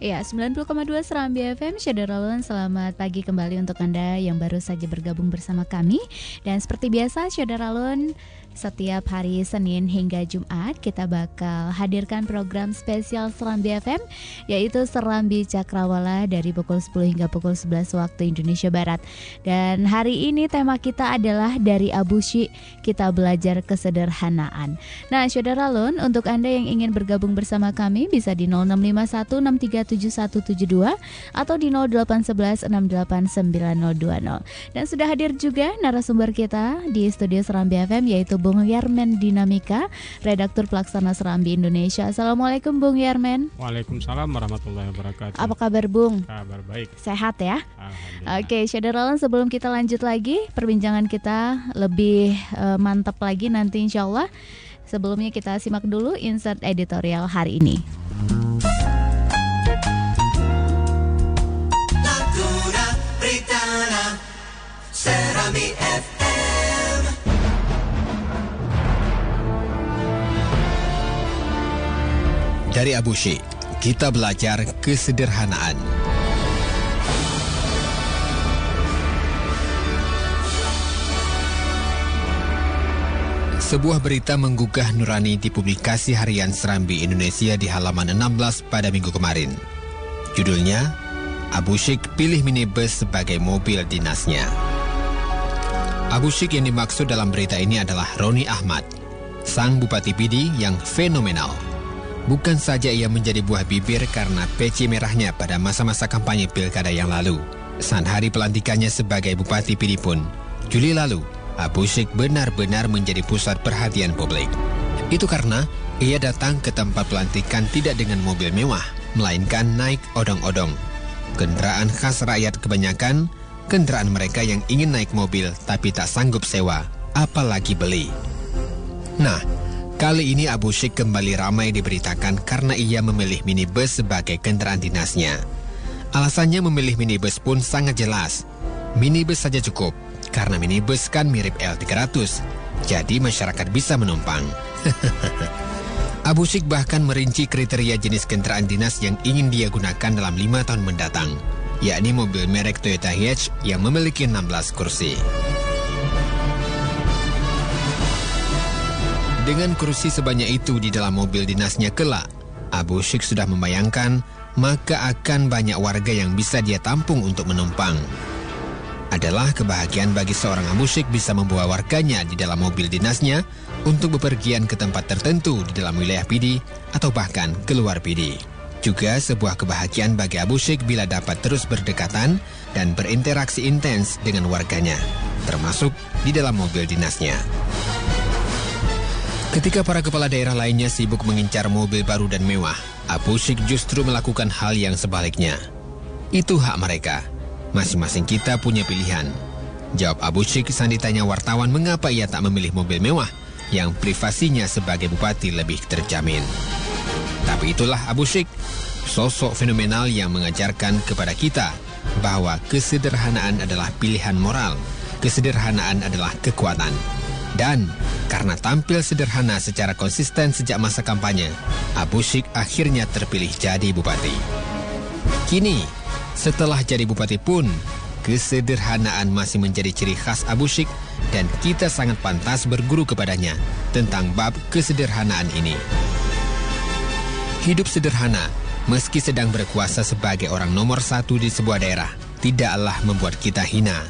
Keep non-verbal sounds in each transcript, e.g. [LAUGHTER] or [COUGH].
Ya, 90,2 Serambi FM, Syederalun, selamat pagi kembali untuk Anda yang baru saja bergabung bersama kami. Dan seperti biasa, Syederalun setiap hari Senin hingga Jumat kita bakal hadirkan program spesial Serambi FM yaitu Serambi Cakrawala dari pukul 10 hingga pukul 11 waktu Indonesia Barat. Dan hari ini tema kita adalah dari Abu Shi kita belajar kesederhanaan. Nah, Saudara Lun, untuk Anda yang ingin bergabung bersama kami bisa di 0651637172 atau di 08116890020. Dan sudah hadir juga narasumber kita di studio Serambi FM yaitu Bung Yarmen Dinamika, redaktur pelaksana Serambi Indonesia. Assalamualaikum Bung Yarmen. Waalaikumsalam warahmatullahi wabarakatuh. Apa kabar Bung? Kabar baik. Sehat ya? Oke, Syederalan sebelum kita lanjut lagi perbincangan kita lebih uh, mantap lagi nanti insya Allah. Sebelumnya kita simak dulu insert editorial hari ini. Serambi Dari Abu Syekh, kita belajar kesederhanaan. Sebuah berita menggugah nurani di publikasi harian Serambi Indonesia di halaman 16 pada minggu kemarin. Judulnya, Abu Syekh pilih minibus sebagai mobil dinasnya. Abu Syekh yang dimaksud dalam berita ini adalah Roni Ahmad, sang Bupati Pidi yang fenomenal. Bukan saja ia menjadi buah bibir karena peci merahnya pada masa-masa kampanye pilkada yang lalu. Saat hari pelantikannya sebagai Bupati Pidi pun, Juli lalu, Abu Syik benar-benar menjadi pusat perhatian publik. Itu karena ia datang ke tempat pelantikan tidak dengan mobil mewah, melainkan naik odong-odong. Kendaraan khas rakyat kebanyakan, kendaraan mereka yang ingin naik mobil tapi tak sanggup sewa, apalagi beli. Nah, Kali ini Abu Syik kembali ramai diberitakan karena ia memilih minibus sebagai kendaraan dinasnya. Alasannya memilih minibus pun sangat jelas. Minibus saja cukup, karena minibus kan mirip L300, jadi masyarakat bisa menumpang. [LAUGHS] Abu Syik bahkan merinci kriteria jenis kendaraan dinas yang ingin dia gunakan dalam lima tahun mendatang, yakni mobil merek Toyota Hiace yang memiliki 16 kursi. Dengan kursi sebanyak itu di dalam mobil dinasnya kelak, Abu Syik sudah membayangkan maka akan banyak warga yang bisa dia tampung untuk menumpang. Adalah kebahagiaan bagi seorang Abu Syik bisa membawa warganya di dalam mobil dinasnya untuk bepergian ke tempat tertentu di dalam wilayah Pidi atau bahkan keluar Pidi. Juga sebuah kebahagiaan bagi Abu Syik bila dapat terus berdekatan dan berinteraksi intens dengan warganya, termasuk di dalam mobil dinasnya. Ketika para kepala daerah lainnya sibuk mengincar mobil baru dan mewah, Abu Syik justru melakukan hal yang sebaliknya. Itu hak mereka. Masing-masing kita punya pilihan. Jawab Abu Syik saat ditanya wartawan mengapa ia tak memilih mobil mewah yang privasinya sebagai bupati lebih terjamin. Tapi itulah Abu Syik, sosok fenomenal yang mengajarkan kepada kita bahwa kesederhanaan adalah pilihan moral, kesederhanaan adalah kekuatan. Dan karena tampil sederhana secara konsisten sejak masa kampanye, Abu Syik akhirnya terpilih jadi bupati. Kini, setelah jadi bupati pun, kesederhanaan masih menjadi ciri khas Abu Syik dan kita sangat pantas berguru kepadanya tentang bab kesederhanaan ini. Hidup sederhana, meski sedang berkuasa sebagai orang nomor satu di sebuah daerah, tidaklah membuat kita hina.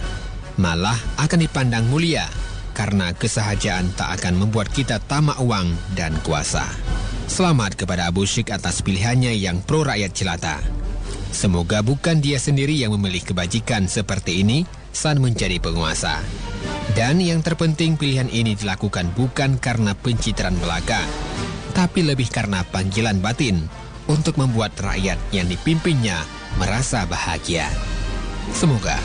Malah akan dipandang mulia karena kesahajaan tak akan membuat kita tamak uang dan kuasa. Selamat kepada Abu Syik atas pilihannya yang pro rakyat jelata. Semoga bukan dia sendiri yang memilih kebajikan seperti ini saat menjadi penguasa. Dan yang terpenting pilihan ini dilakukan bukan karena pencitraan belaka, tapi lebih karena panggilan batin untuk membuat rakyat yang dipimpinnya merasa bahagia. Semoga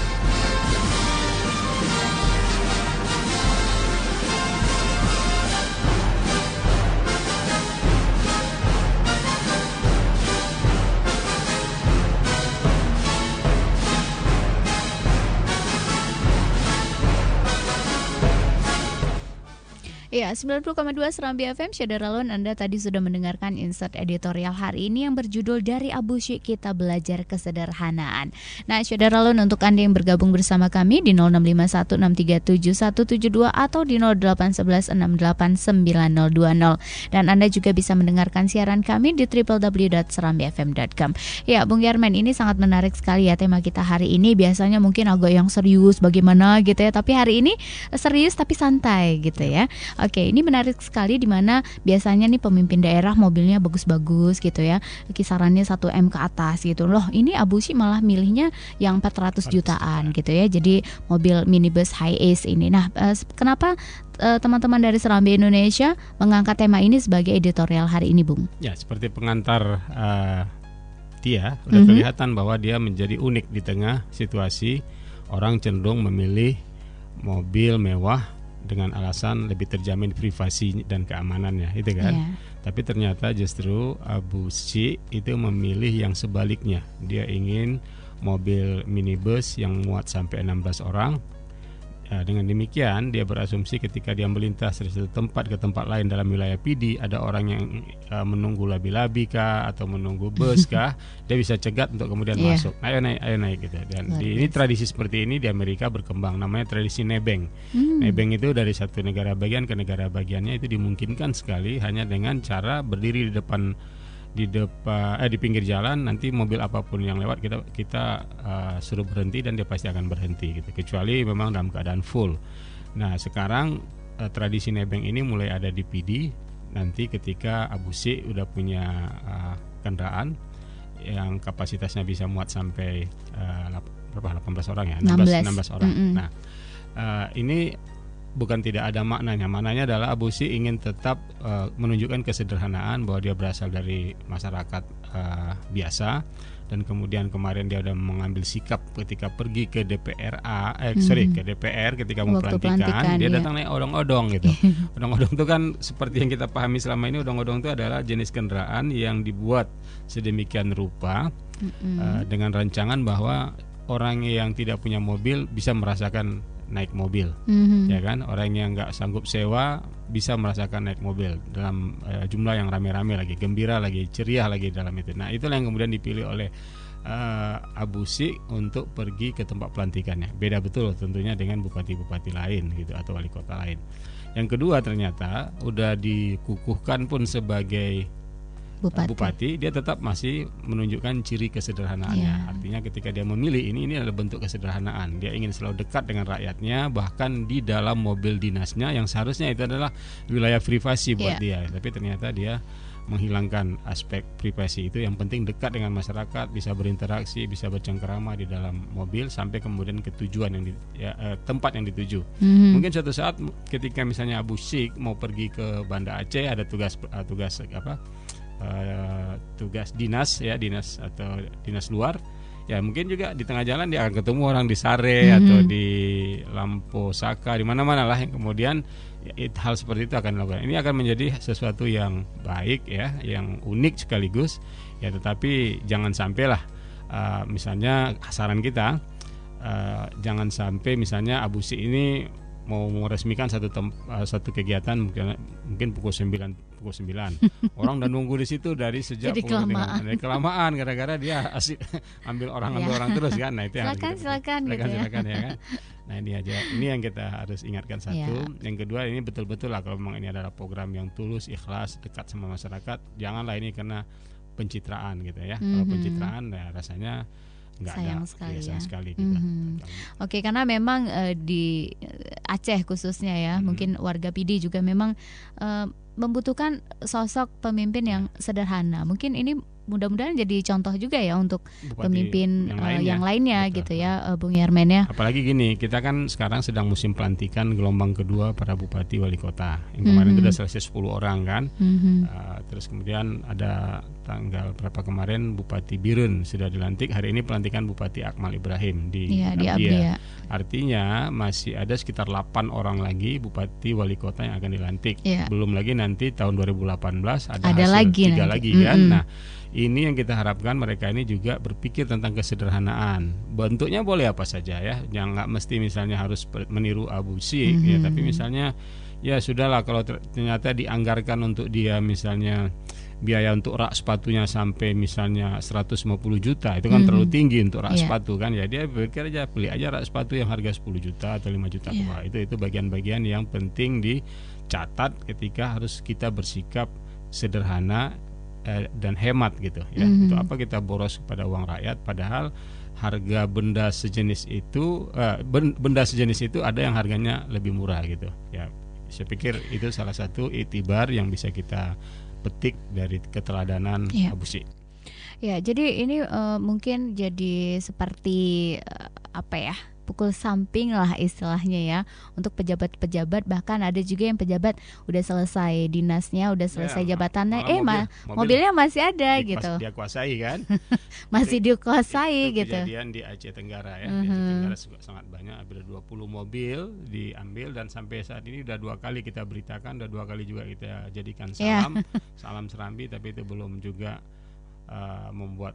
90,2 Serambi FM Syadaralun Anda tadi sudah mendengarkan insert editorial hari ini yang berjudul Dari Abu Syik Kita Belajar Kesederhanaan. Nah, Syadaralun untuk Anda yang bergabung bersama kami di 0651637172 atau di 08116890020 dan Anda juga bisa mendengarkan siaran kami di www.serambifm.com. Ya, Bung Yarman ini sangat menarik sekali ya tema kita hari ini. Biasanya mungkin agak yang serius bagaimana gitu ya, tapi hari ini serius tapi santai gitu ya. Oke, ini menarik sekali di mana biasanya nih pemimpin daerah mobilnya bagus-bagus gitu ya. Kisarannya 1 M ke atas gitu. Loh, ini Abu Syi malah milihnya yang 400 jutaan gitu ya. Jadi mobil minibus high ace ini. Nah, eh, kenapa eh, teman-teman dari Serambi Indonesia mengangkat tema ini sebagai editorial hari ini, Bung? Ya, seperti pengantar uh, dia udah Mhm. kelihatan bahwa dia menjadi unik di tengah situasi orang cenderung memilih mobil mewah dengan alasan lebih terjamin privasi dan keamanannya, itu kan? Iya. Tapi ternyata justru Abu Syi itu memilih yang sebaliknya. Dia ingin mobil minibus yang muat sampai 16 orang. Ya, dengan demikian dia berasumsi ketika dia melintas dari satu tempat ke tempat lain dalam wilayah PD ada orang yang eh, menunggu labi-labi kah atau menunggu bus [LAUGHS] kah dia bisa cegat untuk kemudian Iya. masuk ayo naik ayo naik gitu dan Luar di, ini tradisi seperti ini di Amerika berkembang namanya tradisi nebeng Hmm. Nebeng itu dari satu negara bagian ke negara bagiannya itu dimungkinkan sekali hanya dengan cara berdiri di depan di depan eh di pinggir jalan nanti mobil apa pun yang lewat kita kita uh, suruh berhenti dan dia pasti akan berhenti gitu kecuali memang dalam keadaan full. Nah sekarang uh, tradisi nebeng ini mulai ada di PD nanti ketika Abu Syi udah punya uh, kendaraan yang kapasitasnya bisa muat sampai uh, berapa 18 orang ya 16. 16 orang. Mm-mm. Nah Uh, ini bukan tidak ada maknanya. Maknanya adalah Abu Syi ingin tetap uh, menunjukkan kesederhanaan bahwa dia berasal dari masyarakat uh, biasa dan kemudian kemarin dia udah mengambil sikap ketika pergi ke DPRA, eh sorry ke DPR ketika mau Waktu pelantikan, pelantikan, dia iya. datang naik odong-odong gitu. [LAUGHS] odong-odong itu kan seperti yang kita pahami selama ini odong-odong itu adalah jenis kendaraan yang dibuat sedemikian rupa Mm-mm. uh, dengan rancangan bahwa orang yang tidak punya mobil bisa merasakan naik mobil. Mhm. ya kan? Orang yang nggak sanggup sewa bisa merasakan naik mobil dalam eh, jumlah yang rame-rame lagi gembira lagi ceria lagi dalam itu. Nah itulah yang kemudian dipilih oleh eh, Abu Syi untuk pergi ke tempat pelantikannya. Beda betul tentunya dengan bupati-bupati lain gitu atau wali kota lain. Yang kedua ternyata udah dikukuhkan pun sebagai Bupati. bupati dia tetap masih menunjukkan ciri kesederhanaannya. Iya. Artinya ketika dia memilih ini ini adalah bentuk kesederhanaan. Dia ingin selalu dekat dengan rakyatnya bahkan di dalam mobil dinasnya yang seharusnya itu adalah wilayah privasi buat dia. Tapi ternyata dia menghilangkan aspek privasi itu yang penting dekat dengan masyarakat bisa berinteraksi bisa bercengkerama di dalam mobil sampai kemudian ke tujuan yang di, ya, eh, tempat yang dituju Mhm. mungkin suatu saat ketika misalnya Abu Syik mau pergi ke Banda Aceh ada tugas uh, tugas apa uh, tugas dinas ya dinas atau dinas luar. Ya mungkin juga di tengah jalan dia akan ketemu orang di Sare Mhm. atau di Lampu Saka di mana-mana lah yang kemudian ya, it- hal seperti itu akan dilakukan. Ini akan menjadi sesuatu yang baik ya yang unik sekaligus. Ya tetapi jangan sampailah uh, misalnya saran kita uh, jangan sampai misalnya Abu Syi ini mau meresmikan satu tem- uh, satu kegiatan mungkin mungkin pukul 9 pukul 9 [LAUGHS] orang udah nunggu di situ dari sejak Jadi pukul kelamaan. dari kelamaan gara-gara dia asik [LAUGHS] ambil orang ambil Iya. orang terus kan nah itu yang Silakan, silakan gitu silakan ya. silakan ya kan nah ini aja ini yang kita harus ingatkan satu Iya. yang kedua ini betul-betul lah kalau memang ini adalah program yang tulus ikhlas dekat sama masyarakat janganlah ini karena pencitraan gitu ya kalau Mhm. pencitraan ya rasanya nggak Sayang ada sekali ya, sayang ya. sekali gitu Mhm. Oke, karena memang eh, di eh, Aceh khususnya ya, Mhm. mungkin warga PD juga memang eh, membutuhkan sosok pemimpin yang sederhana. Mungkin ini mudah-mudahan jadi contoh juga ya untuk Bupati pemimpin yang eh, lainnya. yang lainnya Betul. gitu ya, eh, Bung Yarmen ya. Apalagi gini, kita kan sekarang sedang musim pelantikan gelombang kedua para bupati wali kota. Yang kemarin Mhm. itu sudah selesai 10 orang kan. Mhm. Uh, terus kemudian ada tanggal berapa kemarin Bupati Birun sudah dilantik. Hari ini pelantikan Bupati Akmal Ibrahim di Iya di Abdia. Abdia. Artinya masih ada sekitar 8 orang lagi bupati wali kota yang akan dilantik. Iya. Belum lagi nanti tahun 2018 ada, Ada hasil lagi tiga nanti. lagi kan. Mm-mm. Nah, ini yang kita harapkan mereka ini juga berpikir tentang kesederhanaan. Bentuknya boleh apa saja ya. Yang nggak mesti misalnya harus meniru Abu Syi ya, Mhm. tapi misalnya ya sudahlah kalau ternyata dianggarkan untuk dia misalnya biaya untuk rak sepatunya sampai misalnya 150 juta itu kan hmm. terlalu tinggi untuk rak yeah. sepatu kan ya dia pikir aja beli aja rak sepatu yang harga 10 juta atau 5 juta yeah. itu itu bagian-bagian yang penting dicatat ketika harus kita bersikap sederhana eh, dan hemat gitu ya hmm. untuk apa kita boros kepada uang rakyat padahal harga benda sejenis itu eh, benda sejenis itu ada yang harganya lebih murah gitu ya saya pikir itu salah satu itibar yang bisa kita petik dari keteladanan ya. Abu Syik. Ya, jadi ini uh, mungkin jadi seperti uh, apa ya? Pukul samping lah istilahnya ya untuk pejabat-pejabat bahkan ada juga yang pejabat udah selesai dinasnya udah selesai ya, jabatannya eh mobil, mobilnya masih ada di, gitu dia kuasai kan [LAUGHS] masih dikuasai itu gitu kejadian di Aceh Tenggara ya uh -huh. di Aceh. Tenggara juga sangat banyak ada 20 mobil diambil dan sampai saat ini udah dua kali kita beritakan udah dua kali juga kita jadikan iya. salam yeah. [LAUGHS] salam serambi tapi itu belum juga uh, membuat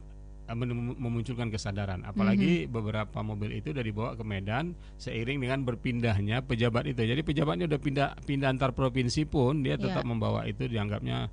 memunculkan kesadaran. Apalagi mm -hmm. beberapa mobil itu sudah dibawa ke Medan seiring dengan berpindahnya pejabat itu. Jadi pejabatnya udah pindah pindah antar provinsi pun dia tetap yeah. membawa itu dianggapnya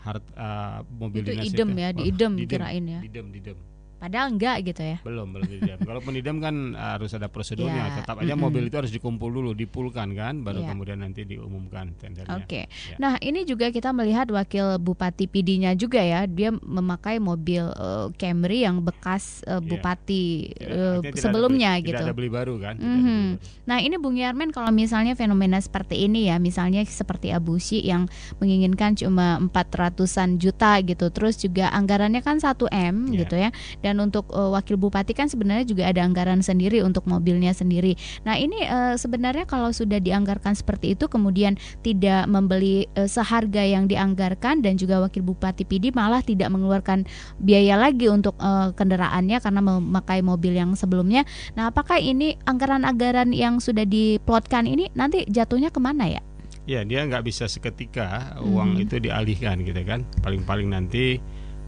hard uh, mobil itu dinas idem itu. ya, di idem oh, kirain ya. Idem, idem. Padahal enggak gitu ya. Belum, belum didam. Kalaupun didam kan harus ada prosedurnya. Ya. Tetap aja mm -hmm. mobil itu harus dikumpul dulu, dipulkan kan, baru ya. kemudian nanti diumumkan tendernya. Oke. Okay. Ya. Nah, ini juga kita melihat wakil Bupati PD-nya juga ya, dia memakai mobil uh, Camry yang bekas uh, Bupati ya. uh, sebelumnya beli, gitu. Tidak ada beli baru kan. Mm -hmm. beli baru. Nah, ini Bung Yarmen kalau misalnya fenomena seperti ini ya, misalnya seperti Abu Sy yang menginginkan cuma 400-an juta gitu, terus juga anggarannya kan 1 M ya. gitu ya. Dan dan untuk uh, wakil bupati kan sebenarnya juga ada anggaran sendiri untuk mobilnya sendiri. Nah ini uh, sebenarnya kalau sudah dianggarkan seperti itu kemudian tidak membeli uh, seharga yang dianggarkan dan juga wakil bupati PD malah tidak mengeluarkan biaya lagi untuk uh, kendaraannya karena memakai mobil yang sebelumnya. Nah apakah ini anggaran-anggaran yang sudah diplotkan ini nanti jatuhnya ke mana ya? Ya dia nggak bisa seketika uang hmm. itu dialihkan gitu kan. Paling-paling nanti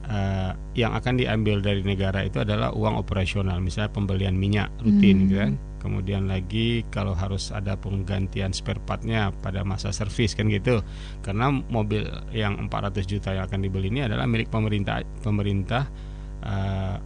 uh, yang akan diambil dari negara itu adalah uang operasional, misalnya pembelian minyak rutin, hmm. gitu kan. Kemudian lagi kalau harus ada penggantian spare partnya pada masa servis kan gitu. Karena mobil yang 400 juta yang akan dibeli ini adalah milik pemerintah pemerintah uh,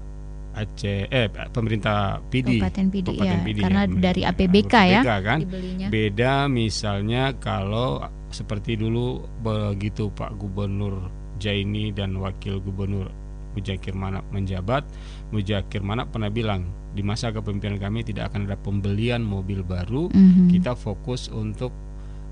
Aceh eh pemerintah PD Kabupaten PD, ya, PD karena ya, dari APBK, ya kan dibelinya. beda misalnya kalau seperti dulu begitu Pak Gubernur Jaini dan Wakil Gubernur Mujakir Manap menjabat, Mujakir Manap pernah bilang di masa kepemimpinan kami tidak akan ada pembelian mobil baru, mm-hmm. kita fokus untuk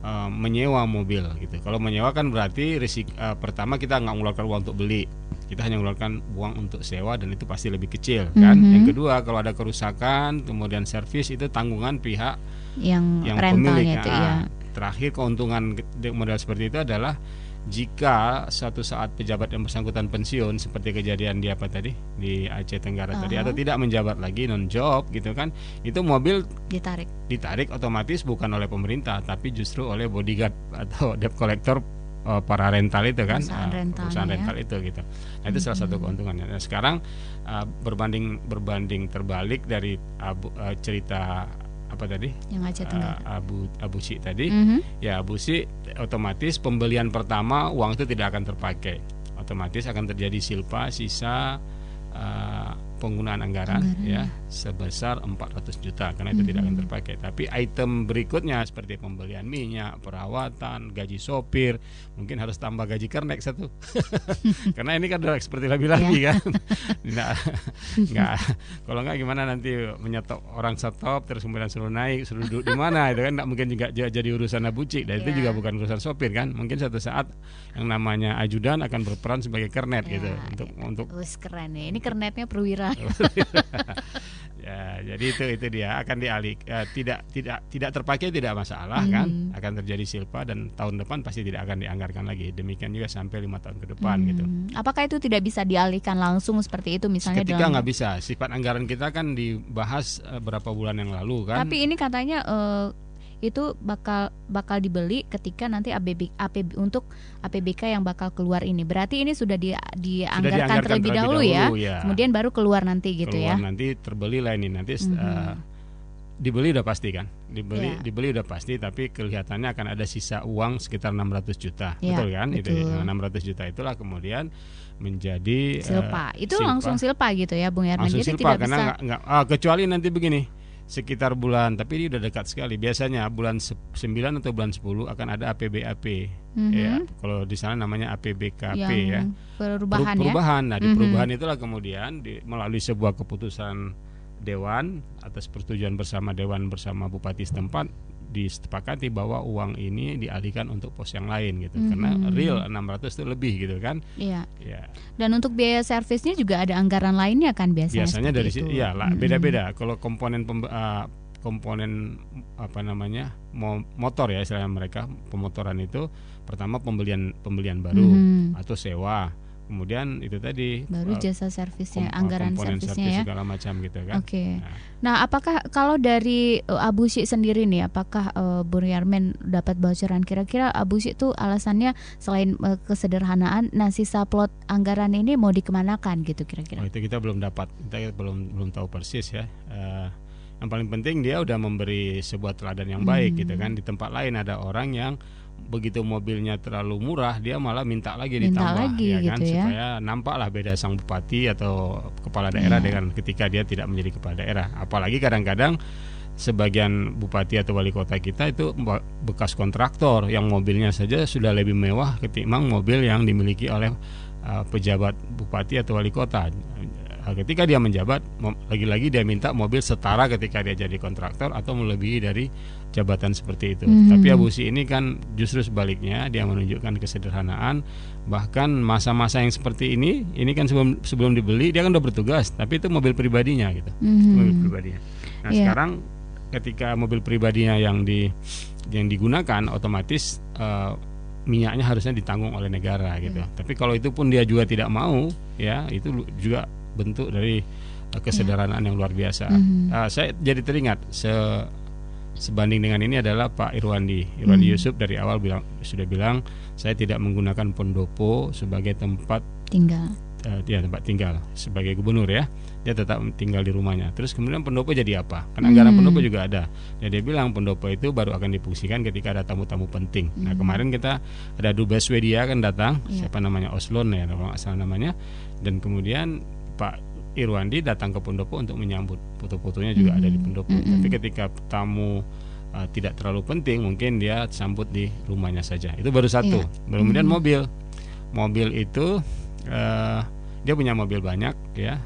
uh, menyewa mobil gitu. Kalau menyewa kan berarti risik uh, pertama kita nggak mengeluarkan uang untuk beli, kita hanya mengeluarkan uang untuk sewa dan itu pasti lebih kecil kan. Mm-hmm. Yang kedua kalau ada kerusakan kemudian servis itu tanggungan pihak yang, yang pemilik. Itu, nah, ya. Terakhir keuntungan model seperti itu adalah jika suatu saat pejabat yang bersangkutan pensiun seperti kejadian di apa tadi di Aceh Tenggara uh -huh. tadi atau tidak menjabat lagi non job gitu kan itu mobil ditarik ditarik otomatis bukan oleh pemerintah tapi justru oleh bodyguard atau debt collector uh, para rental itu kan perusahaan, uh, rental, perusahaan ya. rental itu gitu nah itu hmm. salah satu keuntungannya nah, sekarang uh, berbanding berbanding terbalik dari uh, uh, cerita apa tadi? Yang Aceh Tenggara. Uh, Abu Abu Si tadi. Mm -hmm. ya Abu Si otomatis pembelian pertama uang itu tidak akan terpakai. Otomatis akan terjadi silpa sisa uh, penggunaan anggaran, anggaran ya sebesar 400 juta karena itu hmm. tidak akan mm-hmm. terpakai. Tapi item berikutnya seperti pembelian minyak, perawatan, gaji sopir, mungkin harus tambah gaji kernek satu. [LAUGHS] karena ini kan udah seperti lebih lagi ya. kan. [LAUGHS] Nggak, nggak kalau nggak gimana nanti menyetop orang stop terus kemudian suruh naik, suruh duduk di mana itu kan nggak mungkin juga jadi urusan abucik dan yeah. itu ya. juga bukan urusan sopir kan. Mungkin suatu saat yang namanya ajudan akan berperan sebagai kernet yeah, gitu untuk yeah. untuk keren nih. Ini kernetnya perwira. [LAUGHS] ya jadi itu itu dia. Akan dialih uh, tidak tidak tidak terpakai tidak masalah hmm. kan? Akan terjadi silpa dan tahun depan pasti tidak akan dianggarkan lagi. Demikian juga sampai lima tahun ke depan hmm. gitu. Apakah itu tidak bisa dialihkan langsung seperti itu misalnya ketika nggak bisa. Sifat anggaran kita kan dibahas uh, berapa bulan yang lalu kan? Tapi ini katanya uh, itu bakal bakal dibeli ketika nanti APB, APB untuk APBK yang bakal keluar ini. Berarti ini sudah di, dianggarkan, sudah terlebih, terlebih dahulu, ya? dahulu ya. ya. Kemudian baru keluar nanti gitu keluar ya. nanti terbeli lah ini nanti mm -hmm. uh, dibeli udah pasti kan dibeli Iya. dibeli udah pasti tapi kelihatannya akan ada sisa uang sekitar 600 juta Iya, betul kan itu betul. Nah, 600 juta itulah kemudian menjadi eh, Silpa. Itu silpa. langsung silpa gitu ya Bung Yarman. langsung Jadi silpa tidak karena bisa nggak nggak ah, kecuali nanti begini sekitar bulan tapi ini udah dekat sekali biasanya bulan se- 9 atau bulan 10 akan ada APBAP Mhm. ya kalau di sana namanya APBKP yang ya perubahan, Per- ya. perubahan. Nah, di Mhm. perubahan itulah kemudian di, melalui sebuah keputusan dewan atas persetujuan bersama dewan bersama bupati setempat disepakati bahwa uang ini dialihkan untuk pos yang lain gitu. Karena Mhm. real 600 itu lebih gitu kan. Iya. Ya. Dan untuk biaya servisnya juga ada anggaran lainnya kan biasanya. Biasanya dari itu. ya lah beda-beda. Kalau komponen pembe- ah, komponen apa namanya? mo- motor ya istilahnya mereka pemotoran itu pertama pembelian pembelian baru Mhm. atau sewa. Kemudian itu tadi Baru ah, jasa servisnya, kom- anggaran komponen servisnya servis ya. segala macam gitu kan. Oke. Nah, Nah, apakah kalau dari uh, Abu Syik sendiri nih, apakah uh, Bung Yarmen dapat bocoran kira-kira Abu Syik tuh alasannya selain uh, kesederhanaan, nah sisa plot anggaran ini mau dikemanakan gitu oh, kira-kira? itu kita belum dapat, kita belum belum tahu persis ya. Eh, yang paling penting dia udah memberi sebuah teladan yang baik Hmm. gitu kan. Di tempat lain ada orang yang begitu mobilnya terlalu murah, dia malah minta lagi Minta ditambah, lagi ya kan, gitu ya. supaya nampak lah beda sang bupati atau kepala daerah Iya. dengan ketika dia tidak menjadi kepala daerah. Apalagi kadang-kadang sebagian bupati atau wali kota kita itu be- bekas kontraktor yang mobilnya saja sudah lebih mewah ketimbang mobil yang dimiliki oleh uh, pejabat bupati atau wali kota. Uh, Ketika dia menjabat, lagi-lagi dia minta mobil setara ketika dia jadi kontraktor atau melebihi dari jabatan seperti itu. Mhm. Tapi Abu Si ini kan justru sebaliknya, dia menunjukkan kesederhanaan. Bahkan masa-masa yang seperti ini, ini kan sebelum sebelum dibeli dia kan udah bertugas, tapi itu mobil pribadinya gitu Mhm. mobil pribadinya. Nah Iya. sekarang ketika mobil pribadinya yang di yang digunakan otomatis eh, minyaknya harusnya ditanggung oleh negara gitu. Iya. Tapi kalau itu pun dia juga tidak mau, ya itu juga bentuk dari eh, kesederhanaan yang luar biasa. Mhm. Eh, saya jadi teringat se sebanding dengan ini adalah Pak Irwandi. Irwandi Mhm. Yusuf dari awal bilang sudah bilang saya tidak menggunakan pendopo sebagai tempat Tinggal. eh, dia tempat tinggal sebagai gubernur ya dia tetap tinggal di rumahnya terus kemudian pendopo jadi apa kan anggaran Hmm. pendopo juga ada dan dia bilang pendopo itu baru akan difungsikan ketika ada tamu-tamu penting nah Hmm. kemarin kita ada dubes Swedia kan datang Iya. siapa namanya Oslon ya kalau nggak salah namanya dan kemudian Pak Irwandi datang ke pendopo untuk menyambut foto-fotonya juga ada di Hmm. pendopo Hmm. tapi ketika tamu uh, tidak terlalu penting mungkin dia sambut di rumahnya saja itu baru satu Iya. kemudian Hmm. mobil mobil itu eh, dia punya mobil banyak ya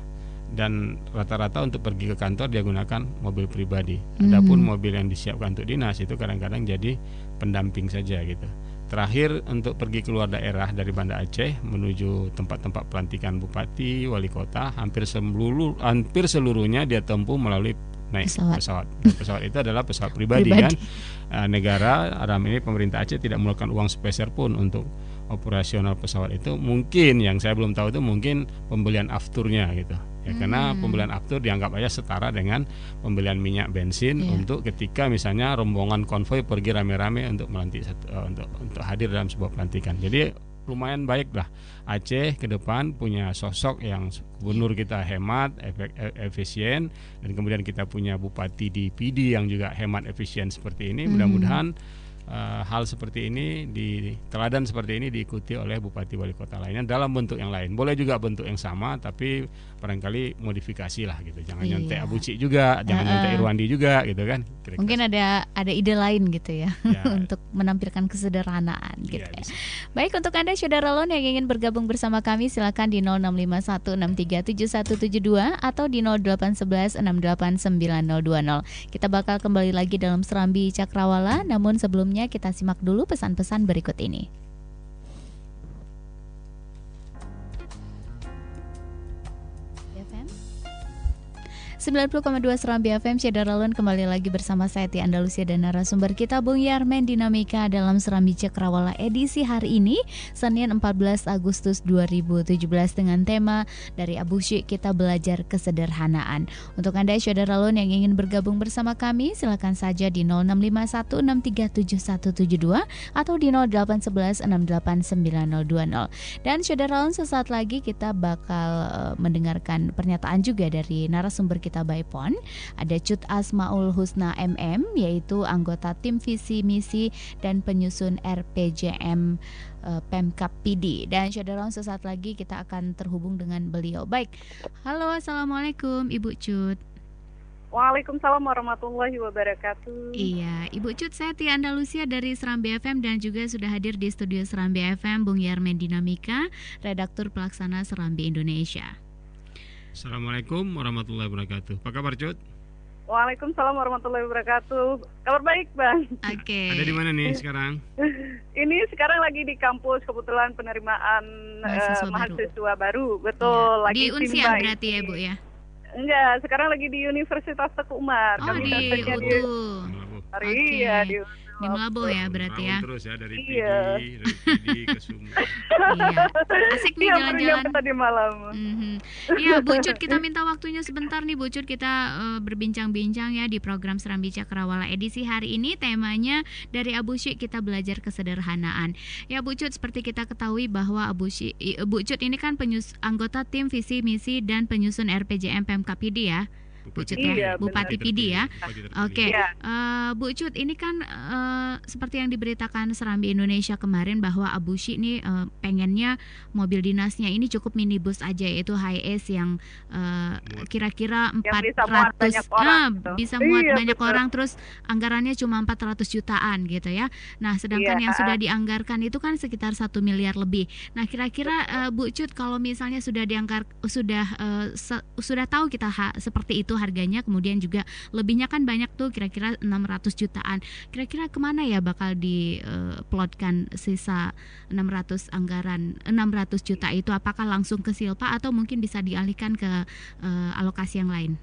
dan rata-rata untuk pergi ke kantor dia gunakan mobil pribadi. Adapun Mhm. mobil yang disiapkan untuk dinas itu kadang-kadang jadi pendamping saja gitu. Terakhir untuk pergi keluar daerah dari Banda Aceh menuju tempat-tempat pelantikan bupati, wali kota, hampir seluruh hampir seluruhnya dia tempuh melalui naik Pesawat. pesawat. Pesawat itu adalah pesawat pribadi, Pribadi. kan. Eh, negara dalam ini pemerintah Aceh tidak mengeluarkan uang sepeser pun untuk operasional pesawat itu mungkin yang saya belum tahu itu mungkin pembelian afturnya gitu ya karena Hmm. pembelian aftur dianggap aja setara dengan pembelian minyak bensin Iya. untuk ketika misalnya rombongan konvoy pergi rame-rame untuk melantik satu- eh, untuk untuk hadir dalam sebuah pelantikan jadi lumayan baik lah Aceh ke depan punya sosok yang gubernur kita hemat efek, e- efisien dan kemudian kita punya bupati di PD yang juga hemat efisien seperti ini Hmm. Eh, hal seperti ini di teladan seperti ini diikuti oleh bupati wali kota lainnya dalam bentuk yang lain boleh juga bentuk yang sama tapi barangkali modifikasi lah gitu jangan Iya. nyontek Abu Cik juga jangan Uh-uh. nyontek Irwandi juga gitu kan Kira-kira Mungkin ada ada ide lain gitu ya, Ya. [LAUGHS] untuk menampilkan kesederhanaan gitu Iya, ya. bisa. Baik untuk Anda saudara lon yang ingin bergabung bersama kami silakan di 0651637172 atau di 08116899020. Kita bakal kembali lagi dalam Serambi Cakrawala namun sebelumnya kita simak dulu pesan-pesan berikut ini. 90,2 Serambi FM Cederalun kembali lagi bersama saya Tia Andalusia dan narasumber kita Bung Yarmen Dinamika dalam Serambi Cakrawala edisi hari ini Senin 14 Agustus 2017 dengan tema dari Abu Syik kita belajar kesederhanaan. Untuk Anda Cederalun yang ingin bergabung bersama kami silakan saja di 0651637172 atau di 0811689020. Dan Cederalun sesaat lagi kita bakal eh, mendengarkan pernyataan juga dari narasumber kita by phone. Ada Cut Asmaul Husna MM yaitu anggota tim visi misi dan penyusun RPJM uh, Pemkap PD dan saudara sesaat lagi kita akan terhubung dengan beliau. Baik. Halo, Assalamualaikum Ibu Cut. Waalaikumsalam warahmatullahi wabarakatuh. Iya, Ibu Cut, saya Tia Andalusia dari Serambi FM dan juga sudah hadir di studio Serambi FM Bung Yarmen Dinamika, redaktur pelaksana Serambi Indonesia. Assalamualaikum warahmatullahi wabarakatuh. Apa kabar Cut? Waalaikumsalam warahmatullahi wabarakatuh. Kabar baik, Bang. Oke. Okay. Ada di mana nih sekarang? [LAUGHS] Ini sekarang lagi di kampus kebetulan penerimaan mahasiswa, uh, mahasiswa baru. baru. Betul, ya. lagi di Unsia berarti ya, Bu ya. Enggak, sekarang lagi di Universitas Teguh Umar. Oh, Kami di UTU. Di, okay. Iya, di di Melabo ya berarti ya. Terus ya dari iya. PD, dari PD ke Sumber. [LAUGHS] iya. Asik nih iya, jalan-jalan. Iya, tadi malam. Mm-hmm. Iya, Bu Cut, kita [LAUGHS] minta waktunya sebentar nih Bu Cut, kita uh, berbincang-bincang ya di program Serambi Cakrawala edisi hari ini temanya dari Abu Syik kita belajar kesederhanaan. Ya Bu Cut, seperti kita ketahui bahwa Abu Syik Bu Cut ini kan penyus anggota tim visi misi dan penyusun RPJM PMKPD ya. Bu Cut ya, iya, Bupati Pidi ya. Oke, okay. uh, eh, Bu Cut, ini kan uh, seperti yang diberitakan Serambi Indonesia kemarin bahwa Abu Shi ini uh, pengennya mobil dinasnya ini cukup minibus aja yaitu high S yang kira-kira uh, 400 nah, bisa muat iya, banyak betul. orang terus anggarannya cuma 400 jutaan gitu ya. Nah, sedangkan iya. yang sudah dianggarkan itu kan sekitar satu miliar lebih. Nah, kira-kira uh, Bu Cut kalau misalnya sudah dianggar sudah uh, sudah tahu kita ha, seperti itu harganya kemudian juga lebihnya kan banyak tuh kira-kira 600 jutaan. Kira-kira ke mana ya bakal diplotkan uh, sisa 600 anggaran 600 juta itu? Apakah langsung ke Silpa atau mungkin bisa dialihkan ke uh, alokasi yang lain?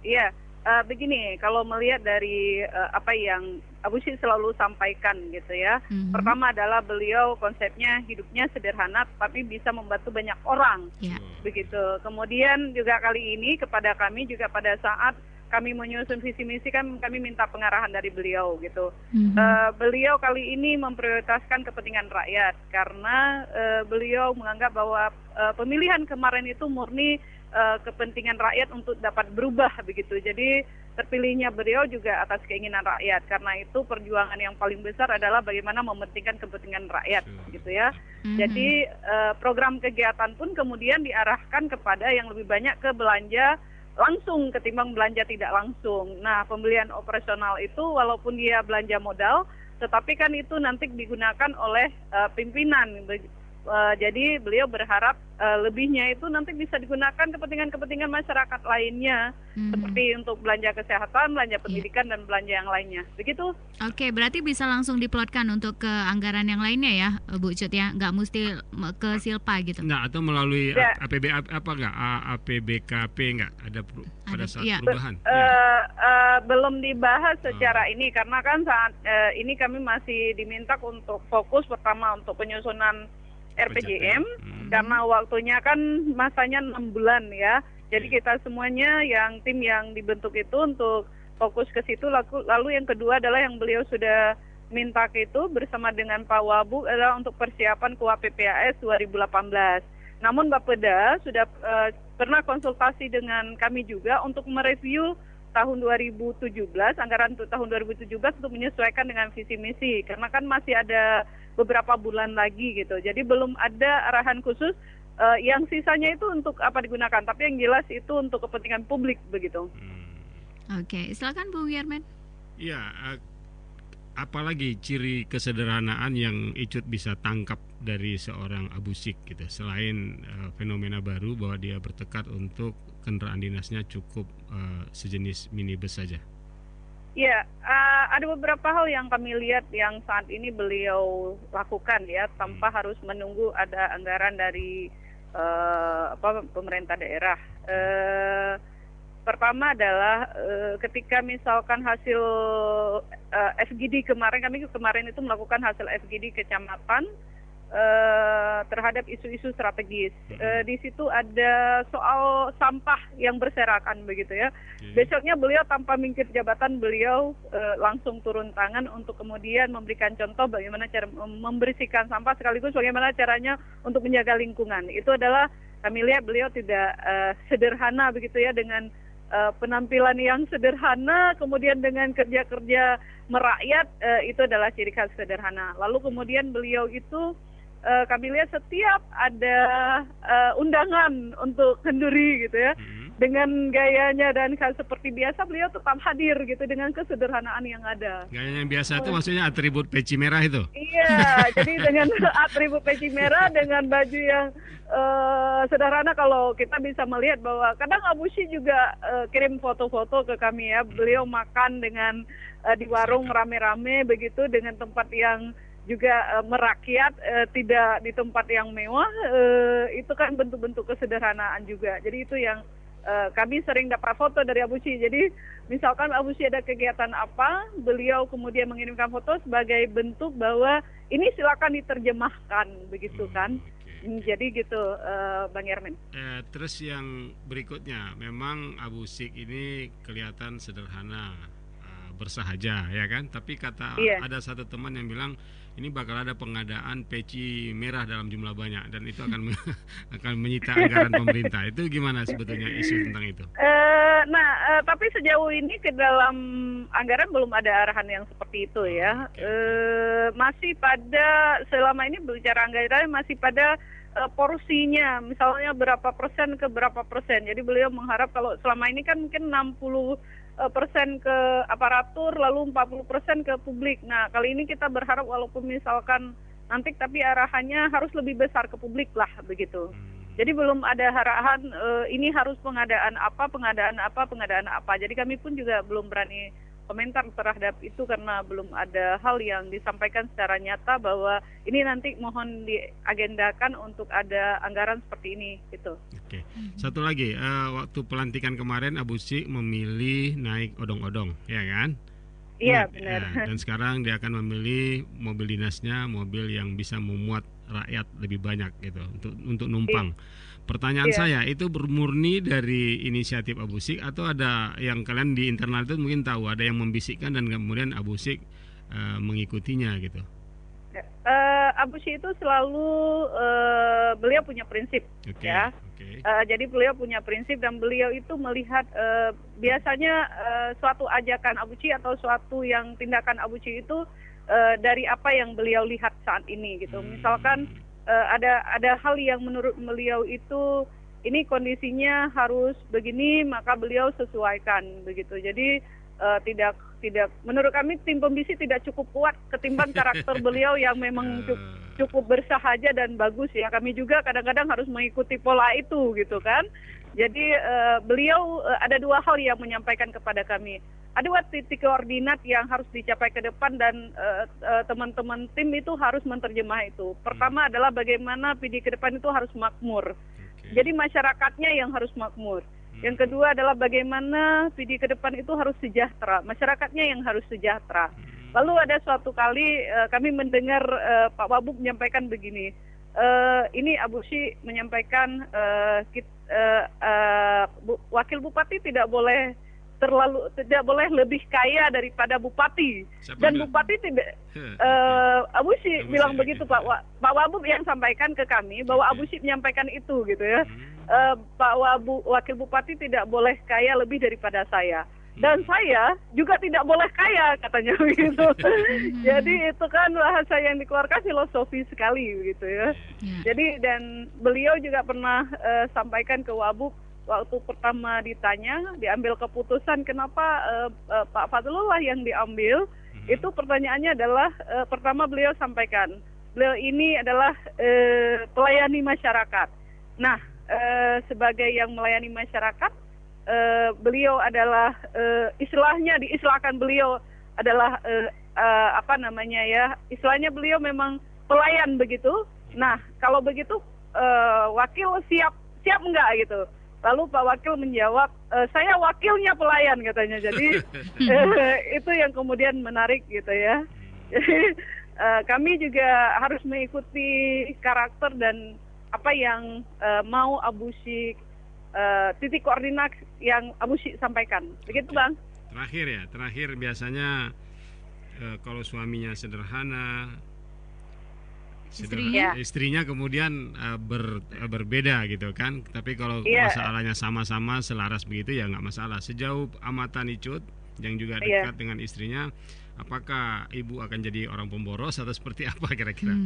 Iya uh, begini kalau melihat dari uh, apa yang Abu Syed selalu sampaikan gitu ya. Mm-hmm. Pertama adalah beliau konsepnya hidupnya sederhana tapi bisa membantu banyak orang. Yeah. Begitu. Kemudian juga kali ini kepada kami juga pada saat kami menyusun visi misi kan kami minta pengarahan dari beliau gitu. Mm-hmm. Uh, beliau kali ini memprioritaskan kepentingan rakyat karena uh, beliau menganggap bahwa uh, pemilihan kemarin itu murni uh, kepentingan rakyat untuk dapat berubah begitu. Jadi terpilihnya beliau juga atas keinginan rakyat. Karena itu perjuangan yang paling besar adalah bagaimana mementingkan kepentingan rakyat gitu ya. Mm-hmm. Jadi uh, program kegiatan pun kemudian diarahkan kepada yang lebih banyak ke belanja langsung ketimbang belanja tidak langsung. Nah, pembelian operasional itu walaupun dia belanja modal, tetapi kan itu nanti digunakan oleh uh, pimpinan Uh, jadi beliau berharap uh, lebihnya itu nanti bisa digunakan kepentingan-kepentingan masyarakat lainnya hmm. seperti untuk belanja kesehatan, belanja iya. pendidikan yeah. dan belanja yang lainnya. Begitu? Oke, okay, berarti bisa langsung diplotkan untuk ke anggaran yang lainnya ya, Bu Cut ya, nggak mesti ke Silpa gitu. Nggak atau melalui ya. APB apa nggak APBKP nggak ada pada saat iya. perubahan? Uh, ya. uh, belum dibahas secara uh. ini karena kan saat uh, ini kami masih diminta untuk fokus pertama untuk penyusunan RPJM hmm. karena waktunya kan masanya enam bulan ya. Jadi kita semuanya yang tim yang dibentuk itu untuk fokus ke situ. Lalu, lalu yang kedua adalah yang beliau sudah minta itu bersama dengan Pak Wabu adalah untuk persiapan KUA PPAS 2018. Namun Bapeda sudah uh, pernah konsultasi dengan kami juga untuk mereview tahun 2017 anggaran untuk tahun 2017 untuk menyesuaikan dengan visi misi karena kan masih ada beberapa bulan lagi gitu. Jadi belum ada arahan khusus uh, yang sisanya itu untuk apa digunakan, tapi yang jelas itu untuk kepentingan publik begitu. Hmm. Oke, okay. silakan Bu Yermen. Ya, uh, apalagi ciri kesederhanaan yang Icut bisa tangkap dari seorang Abu Sik gitu. Selain uh, fenomena baru bahwa dia bertekad untuk kendaraan dinasnya cukup uh, sejenis minibus saja. Ya, uh, ada beberapa hal yang kami lihat yang saat ini beliau lakukan ya, tanpa hmm. harus menunggu ada anggaran dari uh, apa pemerintah daerah. Uh, pertama adalah uh, ketika misalkan hasil uh, FGD kemarin kami kemarin itu melakukan hasil FGD kecamatan uh, terhadap isu-isu strategis. Uh, di situ ada soal sampah yang berserakan begitu ya. Besoknya beliau tanpa mingkir jabatan beliau uh, langsung turun tangan untuk kemudian memberikan contoh bagaimana cara membersihkan sampah sekaligus bagaimana caranya untuk menjaga lingkungan. Itu adalah kami lihat beliau tidak uh, sederhana begitu ya dengan uh, penampilan yang sederhana, kemudian dengan kerja-kerja merakyat uh, itu adalah ciri khas sederhana. Lalu kemudian beliau itu uh, kami lihat setiap ada uh, undangan untuk kenduri gitu ya. Hmm dengan gayanya dan kan seperti biasa beliau tetap hadir gitu dengan kesederhanaan yang ada. Gayanya yang biasa itu maksudnya atribut peci merah itu? Iya, [LAUGHS] jadi dengan [LAUGHS] atribut peci merah dengan baju yang uh, sederhana kalau kita bisa melihat bahwa kadang Abu Shi juga uh, kirim foto-foto ke kami ya, beliau makan dengan uh, di warung rame-rame begitu dengan tempat yang juga uh, merakyat uh, tidak di tempat yang mewah uh, itu kan bentuk-bentuk kesederhanaan juga. Jadi itu yang uh, kami sering dapat foto dari Abu Shi. Jadi misalkan Abu Shi ada kegiatan apa, beliau kemudian mengirimkan foto sebagai bentuk bahwa ini silakan diterjemahkan begitu hmm, kan. Okay. Jadi gitu uh, Bang Yermin. Eh, terus yang berikutnya, memang Abu Sik ini kelihatan sederhana, uh, bersahaja ya kan. Tapi kata yeah. ada satu teman yang bilang ini bakal ada pengadaan peci merah dalam jumlah banyak dan itu akan [LAUGHS] akan menyita anggaran pemerintah. Itu gimana sebetulnya isu tentang itu? Uh, nah, uh, tapi sejauh ini ke dalam anggaran belum ada arahan yang seperti itu ya. Okay. Uh, eh, masih pada selama ini bicara anggaran masih pada porsinya, misalnya berapa persen ke berapa persen. Jadi beliau mengharap kalau selama ini kan mungkin 60 Eh, persen ke aparatur lalu 40 persen ke publik. Nah kali ini kita berharap walaupun misalkan nanti tapi arahannya harus lebih besar ke publik lah begitu. Hmm. Jadi belum ada arahan uh, ini harus pengadaan apa, pengadaan apa, pengadaan apa. Jadi kami pun juga belum berani komentar terhadap itu karena belum ada hal yang disampaikan secara nyata bahwa ini nanti mohon diagendakan untuk ada anggaran seperti ini gitu. Oke. Satu lagi uh, waktu pelantikan kemarin Abu Sik memilih naik odong-odong, ya kan? Iya benar. Ya, dan sekarang dia akan memilih mobil dinasnya, mobil yang bisa memuat rakyat lebih banyak gitu untuk untuk numpang. Iya. Pertanyaan yeah. saya itu bermurni dari inisiatif Abu Sik atau ada yang kalian di internal itu mungkin tahu ada yang membisikkan dan kemudian Abu Sik uh, mengikutinya gitu. Uh, Abu Sik itu selalu uh, beliau punya prinsip okay. ya. Okay. Uh, jadi beliau punya prinsip dan beliau itu melihat uh, biasanya uh, suatu ajakan Abu Sik atau suatu yang tindakan Abu Sik itu uh, dari apa yang beliau lihat saat ini gitu. Hmm. Misalkan uh, ada ada hal yang menurut beliau itu ini kondisinya harus begini maka beliau sesuaikan begitu. Jadi uh, tidak tidak menurut kami tim pembisi tidak cukup kuat ketimbang karakter beliau yang memang [LAUGHS] cukup, cukup bersahaja dan bagus ya. Kami juga kadang-kadang harus mengikuti pola itu gitu kan. Jadi uh, beliau uh, ada dua hal yang menyampaikan kepada kami ada dua titik koordinat yang harus dicapai ke depan dan teman teman-teman tim itu harus menerjemah itu. Pertama hmm. adalah bagaimana PD ke depan itu harus makmur. Okay. Jadi masyarakatnya yang harus makmur. Hmm. Yang kedua adalah bagaimana PD ke depan itu harus sejahtera, masyarakatnya yang harus sejahtera. Hmm. Lalu ada suatu kali uh, kami mendengar uh, Pak Wabub menyampaikan begini, uh, ini Abu Shi menyampaikan uh, kit, uh, uh, bu, wakil bupati tidak boleh terlalu tidak boleh lebih kaya daripada bupati Siapa dan bupati tidak uh, Abu Sy bilang begitu Pak Wa, Pak Wabub yang sampaikan ke kami bahwa Abu Sy menyampaikan itu gitu ya hmm. uh, Pak Wabu wakil bupati tidak boleh kaya lebih daripada saya dan hmm. saya juga tidak boleh kaya katanya begitu. [LAUGHS] Hmm. Jadi itu kan bahasa yang dikeluarkan filosofi sekali gitu ya. Yeah. Jadi dan beliau juga pernah uh, sampaikan ke Wabub waktu pertama ditanya diambil keputusan kenapa uh, uh, Pak Fadlullah yang diambil hmm. itu pertanyaannya adalah uh, pertama beliau sampaikan beliau ini adalah uh, pelayani masyarakat. Nah uh, sebagai yang melayani masyarakat uh, beliau adalah uh, istilahnya diistilahkan beliau adalah uh, uh, apa namanya ya istilahnya beliau memang pelayan begitu. Nah kalau begitu uh, wakil siap siap enggak gitu Lalu Pak Wakil menjawab, e, saya wakilnya pelayan katanya. Jadi [LAUGHS] eh, itu yang kemudian menarik gitu ya. Jadi eh, kami juga harus mengikuti karakter dan apa yang uh, mau Abu Syik uh, titik koordinat yang Abu Syik sampaikan. Begitu Bang. Terakhir ya, terakhir biasanya uh, kalau suaminya sederhana istrinya istrinya kemudian uh, ber, uh, berbeda gitu kan. Tapi kalau yeah. masalahnya sama-sama selaras begitu ya nggak masalah. Sejauh amatan Icut yang juga iya. dekat yeah. dengan istrinya apakah ibu akan jadi orang pemboros atau seperti [LAUGHS] apa kira-kira? [LAUGHS]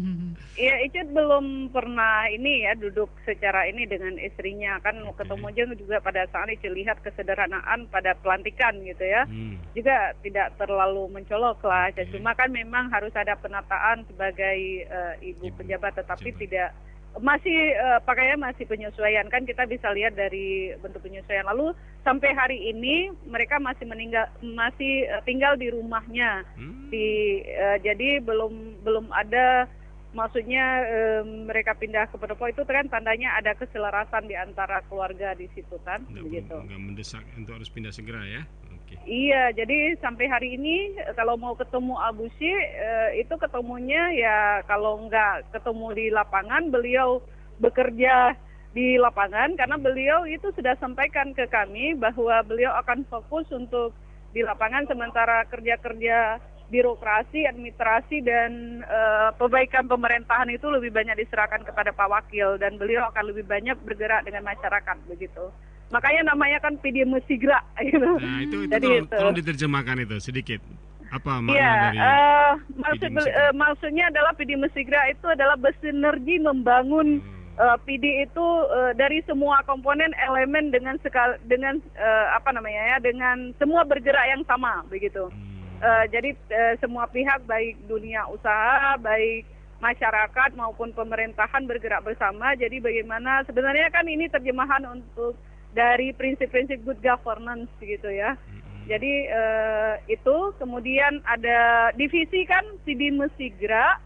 Iya, -kira? Icut belum pernah ini ya duduk secara ini dengan istrinya kan okay. ketemu juga pada saat Icut lihat kesederhanaan pada pelantikan gitu ya, hmm. juga tidak terlalu mencolok lah. Okay. Cuma kan memang harus ada penataan sebagai uh, ibu, ibu pejabat, tetapi tidak masih uh, pakainya masih penyesuaian. Kan kita bisa lihat dari bentuk penyesuaian. Lalu sampai hari ini mereka masih meninggal masih uh, tinggal di rumahnya. Hmm. di uh, jadi belum belum ada maksudnya mereka pindah ke pendopo itu kan tandanya ada keselarasan di antara keluarga di situ kan nggak, begitu nggak mendesak untuk harus pindah segera ya Okay. Iya, jadi sampai hari ini eh, kalau mau ketemu Abusi eh, itu ketemunya ya kalau nggak ketemu di lapangan beliau bekerja di lapangan karena beliau itu sudah sampaikan ke kami bahwa beliau akan fokus untuk di lapangan sementara kerja-kerja birokrasi, administrasi dan uh, perbaikan pemerintahan itu lebih banyak diserahkan kepada Pak Wakil dan beliau akan lebih banyak bergerak dengan masyarakat begitu. Makanya namanya kan PD Mesigra [LAUGHS] gitu. Nah, itu, itu Jadi tolong, itu. tolong diterjemahkan itu sedikit. Apa makna ya, dari uh, maksud, uh, maksudnya adalah PD Mesigra itu adalah bersinergi membangun hmm. uh, PD itu uh, dari semua komponen elemen dengan sekal dengan uh, apa namanya ya dengan semua bergerak yang sama begitu. Hmm. Uh, jadi uh, semua pihak baik dunia usaha baik masyarakat maupun pemerintahan bergerak bersama. Jadi bagaimana sebenarnya kan ini terjemahan untuk dari prinsip-prinsip good governance gitu ya. Jadi uh, itu kemudian ada divisi kan CD Mesigra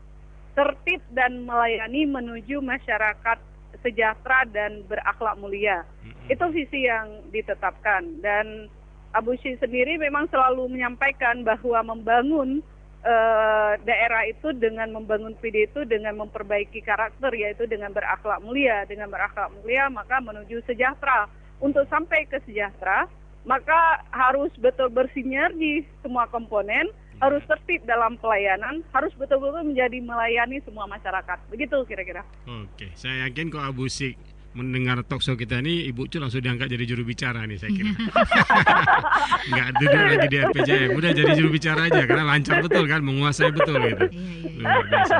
tertib dan melayani menuju masyarakat sejahtera dan berakhlak mulia. Itu visi yang ditetapkan dan Abu Shi sendiri memang selalu menyampaikan bahwa membangun uh, daerah itu dengan membangun PD itu dengan memperbaiki karakter yaitu dengan berakhlak mulia, dengan berakhlak mulia maka menuju sejahtera untuk sampai ke sejahtera, maka harus betul bersinergi semua komponen, harus tertib dalam pelayanan, harus betul-betul menjadi melayani semua masyarakat. Begitu kira-kira. Oke, saya yakin kok Abu Sik mendengar talkshow kita ini Ibu Cul langsung diangkat jadi juru bicara nih saya kira. [LAUGHS] Nggak duduk lagi di RPJM, udah jadi juru bicara aja karena lancar betul kan, menguasai betul gitu. Iya, iya. Luar biasa.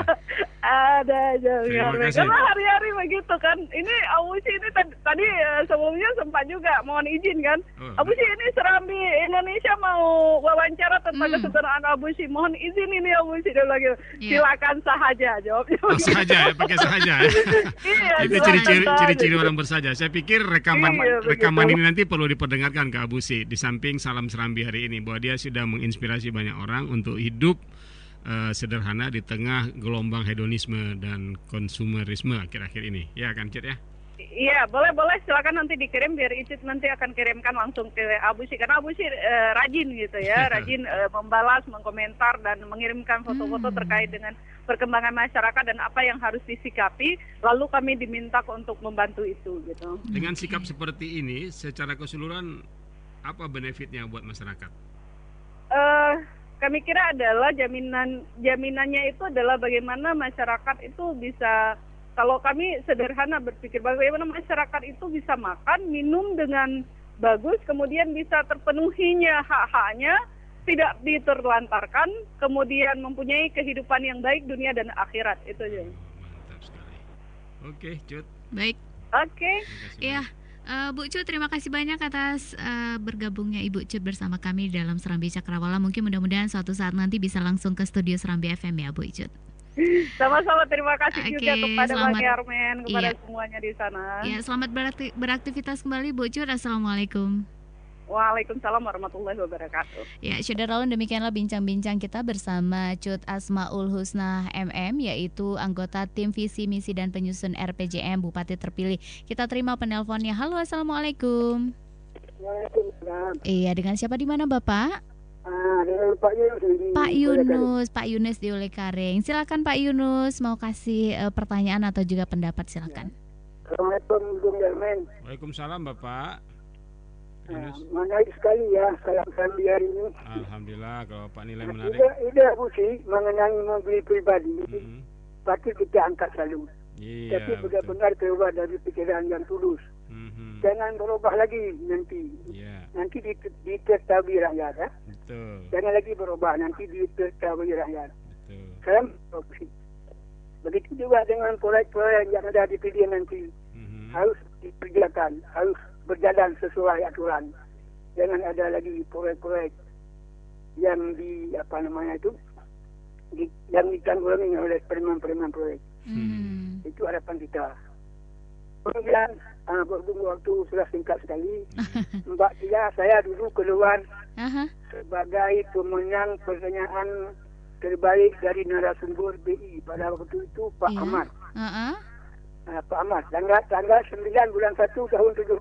Ada aja Karena hari-hari begitu kan. Ini Abusi ini tadi uh, sebelumnya sempat juga mohon izin kan. Oh, Abusi ini Serambi Indonesia mau wawancara tentang hmm. kesederhanaan Abusi. Mohon izin ini Abusi dia lagi. Yeah. Silakan sahaja jawabnya. Oh, sahaja ya, pakai sahaja. Ya? [LAUGHS] iya, Itu ciri-ciri ciri-ciri orang bersaja. Saya pikir rekaman iya, rekaman ini nanti perlu diperdengarkan ke Abusi di samping salam Serambi hari ini bahwa dia sudah menginspirasi banyak orang untuk hidup uh, sederhana di tengah gelombang hedonisme dan konsumerisme akhir-akhir ini. Ya kan, Cit ya? Iya, boleh boleh silakan nanti dikirim biar Icit nanti akan kirimkan langsung ke Abu Sih karena Abu Sih uh, rajin gitu ya, [LAUGHS] rajin uh, membalas, mengkomentar dan mengirimkan foto-foto hmm. terkait dengan perkembangan masyarakat dan apa yang harus disikapi, lalu kami diminta untuk membantu itu gitu. Dengan sikap seperti ini, secara keseluruhan apa benefitnya buat masyarakat? Uh, kami kira adalah jaminan jaminannya itu adalah bagaimana masyarakat itu bisa kalau kami sederhana berpikir bagaimana masyarakat itu bisa makan minum dengan bagus kemudian bisa terpenuhinya hak-haknya tidak diterlantarkan kemudian mempunyai kehidupan yang baik dunia dan akhirat itu aja. Mantap sekali. Oke, Cut. Baik. Oke. Iya. Uh, Bu Cut, terima kasih banyak atas uh, bergabungnya Ibu Cut bersama kami dalam Serambi Cakrawala. Mungkin mudah-mudahan suatu saat nanti bisa langsung ke studio Serambi FM ya Bu Cut. Sama-sama terima kasih okay, juga kepada selamat, Bang Yarmen, kepada iya. semuanya di sana. Ya, selamat beraktivitas kembali Bu Cut. Assalamualaikum. Waalaikumsalam warahmatullahi wabarakatuh. Ya, saudara demikianlah bincang-bincang kita bersama Cut Asmaul Husna MM yaitu anggota tim visi misi dan penyusun RPJM Bupati terpilih. Kita terima penelponnya. Halo, Assalamualaikum. Waalaikumsalam. Iya, dengan siapa di mana Bapak? Ah, Pak Yunus. Pak Yunus, Pak Yunus di Oleh Karing. Silakan Pak Yunus mau kasih uh, pertanyaan atau juga pendapat silakan. Assalamualaikum Waalaikumsalam Bapak. Nah, menarik sekali ya salam kami hari ini. Alhamdulillah kalau Pak nilai menarik. Ide, ide aku sih mengenai mobil pribadi. Mm -hmm. patut kita angkat selalu. Iya, Tapi benar-benar keluar dari pikiran yang tulus. Mm-hmm. Jangan berubah lagi nanti. Yeah. Nanti diketahui rakyat. Ya? Betul. Jangan lagi berubah nanti diketahui rakyat. Betul. Sekarang, begitu juga dengan proyek-proyek yang ada di PDN nanti. Mm-hmm. Harus dikerjakan, harus berjalan sesuai aturan. Jangan ada lagi proyek-proyek yang di apa namanya itu di, yang ditanggulangi oleh preman-preman proyek. Hmm. Itu harapan kita. Kemudian uh, bertunggu waktu sudah singkat sekali. [LAUGHS] Mbak Tia, saya dulu keluar uh-huh. sebagai pemenang pertanyaan terbaik dari narasumber BI pada waktu itu Pak yeah. Ahmad. Uh-huh. Uh, Pak Ahmad, tanggal, tanggal 9 bulan 1 tahun 17.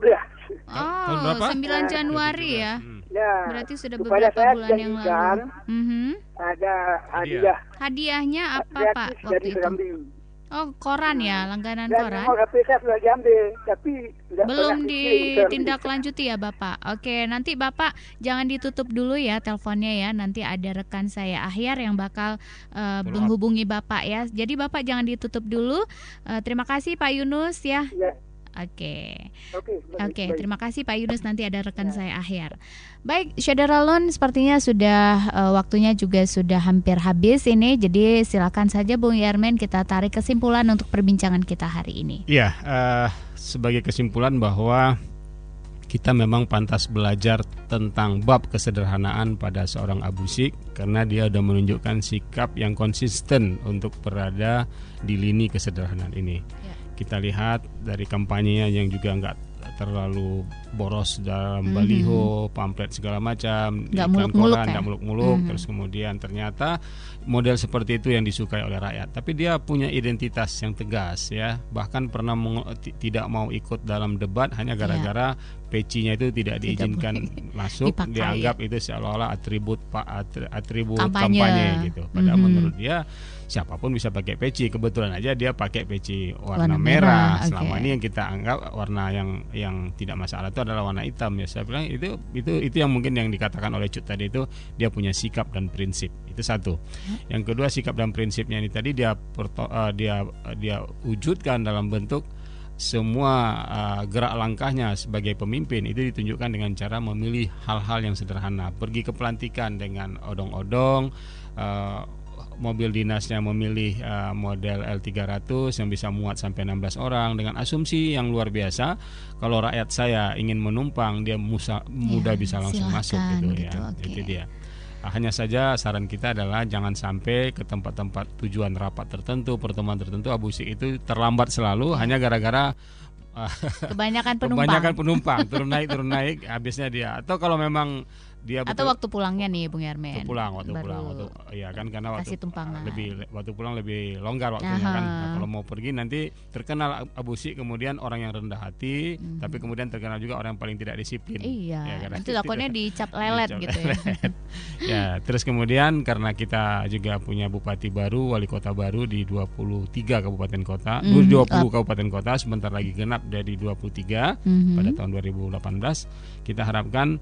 Oh, 9 Januari ya? Hmm. Ya, berarti sudah beberapa bulan yang lalu. Mm-hmm. Ada hadiah. Hadiahnya apa Pak waktu itu? Oh, koran ya, langganan Dan koran. HP saya sudah diambil, tapi belum ditindaklanjuti ya Bapak. Oke, nanti Bapak jangan ditutup dulu ya teleponnya ya. Nanti ada rekan saya Ahyar yang bakal uh, menghubungi Bapak ya. Jadi Bapak jangan ditutup dulu. Uh, terima kasih Pak Yunus ya. ya. Oke. Oke. Oke, terima kasih Pak Yunus. Nanti ada rekan ya. saya akhir. Baik, Syederalon sepertinya sudah uh, waktunya juga sudah hampir habis ini. Jadi silakan saja Bung Yarmen kita tarik kesimpulan untuk perbincangan kita hari ini. Iya, uh, sebagai kesimpulan bahwa kita memang pantas belajar tentang bab kesederhanaan pada seorang Abu Sik karena dia sudah menunjukkan sikap yang konsisten untuk berada di lini kesederhanaan ini. Ya kita lihat dari kampanyenya yang juga nggak terlalu boros dalam mm-hmm. baliho, pamflet segala macam, nggak muluk-muluk, ya? muluk-muluk, mm-hmm. terus kemudian ternyata model seperti itu yang disukai oleh rakyat. Tapi dia punya identitas yang tegas ya, bahkan pernah tidak mau ikut dalam debat hanya iya. gara-gara yeah. pecinya itu tidak diizinkan tidak [LAUGHS] masuk, dipakai. dianggap itu seolah-olah atribut pak atribut kampanye, kampanye gitu. Padahal mm-hmm. menurut dia siapa pun bisa pakai peci. Kebetulan aja dia pakai peci warna, warna merah. merah. Selama ini yang kita anggap warna yang yang tidak masalah itu adalah warna hitam ya. Saya bilang itu itu itu yang mungkin yang dikatakan oleh Cut tadi itu dia punya sikap dan prinsip. Itu satu. Yang kedua sikap dan prinsipnya ini tadi dia perto, uh, dia dia wujudkan dalam bentuk semua uh, gerak langkahnya sebagai pemimpin itu ditunjukkan dengan cara memilih hal-hal yang sederhana. Pergi ke pelantikan dengan odong-odong, uh, mobil dinasnya memilih uh, model L300 yang bisa muat sampai 16 orang dengan asumsi yang luar biasa. Kalau rakyat saya ingin menumpang dia musa, mudah ya, bisa langsung silakan, masuk gitu, gitu ya okay. itu dia. Ah, hanya saja saran kita adalah jangan sampai ke tempat-tempat tujuan rapat tertentu pertemuan tertentu Abu Sik itu terlambat selalu ya. hanya gara-gara [LAUGHS] kebanyakan penumpang. kebanyakan penumpang turun naik turun naik habisnya dia. Atau kalau memang dia atau waktu pulangnya nih Bung Yarmen waktu pulang waktu Baru pulang waktu ya kan karena waktu tumpangan. lebih waktu pulang lebih longgar waktunya Aha. kan nah, kalau mau pergi nanti terkenal abusi kemudian orang yang rendah hati hmm. tapi kemudian terkenal juga orang yang paling tidak disiplin iya ya, karena itu takutnya [LAUGHS] dicap lelet dicap gitu ya [LAUGHS] ya terus kemudian karena kita juga punya bupati baru wali kota baru di 23 kabupaten kota hmm. 20 kabupaten kota sebentar lagi genap dari 23 hmm. pada tahun 2018 kita harapkan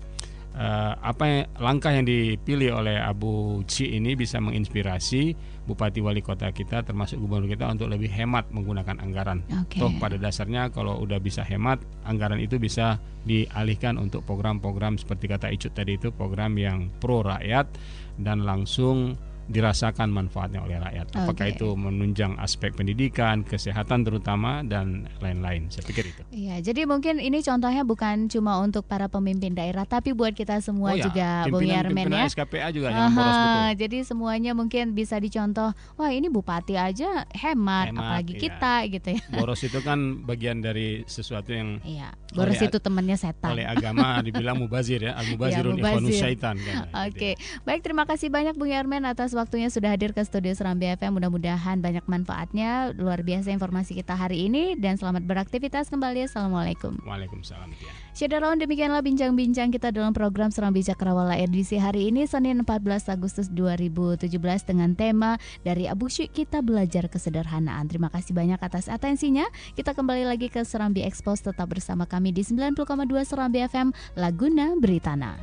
uh, apa yang, langkah yang dipilih oleh Abu Ci ini bisa menginspirasi bupati wali kota kita termasuk gubernur kita untuk lebih hemat menggunakan anggaran. Okay. Toh pada dasarnya kalau udah bisa hemat, anggaran itu bisa dialihkan untuk program-program seperti kata Icut tadi itu program yang pro rakyat dan langsung dirasakan manfaatnya oleh rakyat. Apakah okay. itu menunjang aspek pendidikan, kesehatan terutama dan lain-lain. Saya pikir itu. Iya, jadi mungkin ini contohnya bukan cuma untuk para pemimpin daerah tapi buat kita semua oh ya, juga Bung Yarmen ya. SKPA juga Aha, boros betul. Jadi semuanya mungkin bisa dicontoh. Wah, ini bupati aja hemat, hemat apalagi iya. kita gitu ya. Boros itu kan bagian dari sesuatu yang Iya, boros itu temannya setan. Oleh agama dibilang mubazir ya, al-mubazirun ya, syaitan kan. Oke. Okay. Baik, terima kasih banyak Bung Yarmen atas atas waktunya sudah hadir ke studio Serambi FM. Mudah-mudahan banyak manfaatnya. Luar biasa informasi kita hari ini dan selamat beraktivitas kembali. Assalamualaikum. Waalaikumsalam. Ya. Syedarawan demikianlah bincang-bincang kita dalam program Serambi Cakrawala edisi hari ini Senin 14 Agustus 2017 dengan tema dari Abu Syuk kita belajar kesederhanaan. Terima kasih banyak atas atensinya. Kita kembali lagi ke Serambi Expose tetap bersama kami di 90,2 Serambi FM Laguna Beritana.